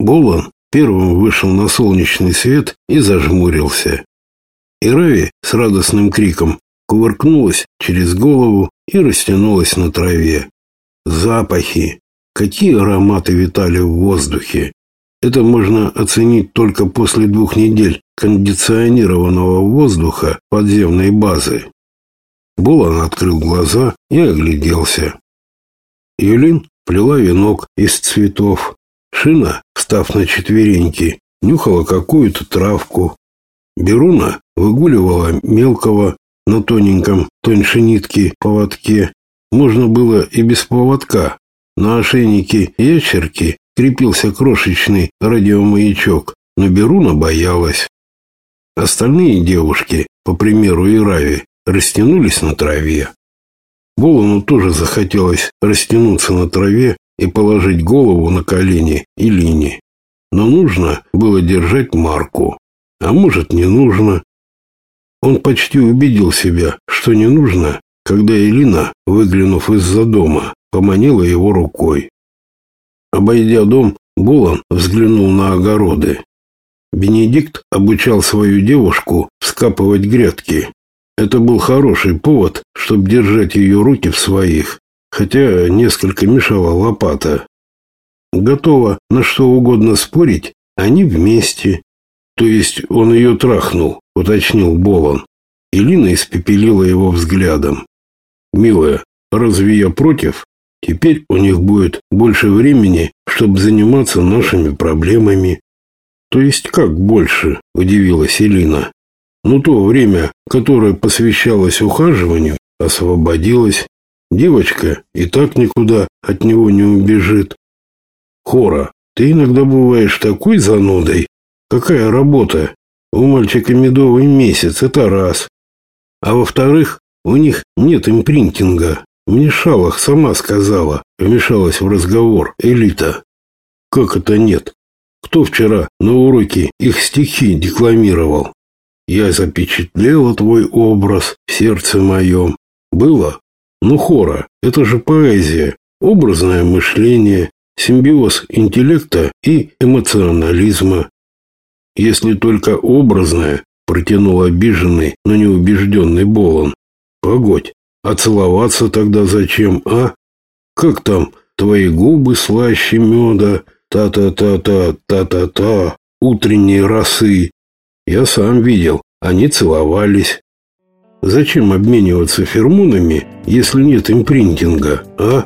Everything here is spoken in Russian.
Болон первым вышел на солнечный свет и зажмурился. Ирави с радостным криком кувыркнулась через голову и растянулась на траве. Запахи! Какие ароматы витали в воздухе! Это можно оценить только после двух недель кондиционированного воздуха подземной базы. Болон открыл глаза и огляделся. Юлин плела венок из цветов. Шина, встав на четвереньки, нюхала какую-то травку. Беруна выгуливала мелкого на тоненьком, тоньше нитки, поводке. Можно было и без поводка. На ошейнике ящерки крепился крошечный радиомаячок, но Беруна боялась. Остальные девушки, по примеру Ирави, растянулись на траве. Волону тоже захотелось растянуться на траве и положить голову на колени и линии. Но нужно было держать марку. А может, не нужно. Он почти убедил себя, что не нужно, когда Элина, выглянув из-за дома, поманила его рукой. Обойдя дом, Булан взглянул на огороды. Бенедикт обучал свою девушку вскапывать грядки. Это был хороший повод, чтобы держать ее руки в своих, хотя несколько мешала лопата. Готова на что угодно спорить, они вместе. То есть он ее трахнул, уточнил Болон. Илина испепелила его взглядом. «Милая, разве я против? Теперь у них будет больше времени, чтобы заниматься нашими проблемами». «То есть как больше?» – удивилась Элина. «Ну, то время, которое посвящалось ухаживанию, освободилось. Девочка и так никуда от него не убежит. Хора, ты иногда бываешь такой занудой. Какая работа? У мальчика медовый месяц, это раз. А во-вторых, у них нет импринтинга. Мне Шалах сама сказала, вмешалась в разговор Элита. Как это нет? Кто вчера на уроке их стихи декламировал? Я запечатлела твой образ в сердце моем. Было? Ну, хора, это же поэзия, образное мышление, симбиоз интеллекта и эмоционализма. Если только образное, протянул обиженный, но неубежденный Болон. Погодь, а целоваться тогда зачем, а? Как там твои губы слаще меда, та-та-та-та, та-та-та, утренние росы? Я сам видел, они целовались. Зачем обмениваться фермонами, если нет импринтинга, а?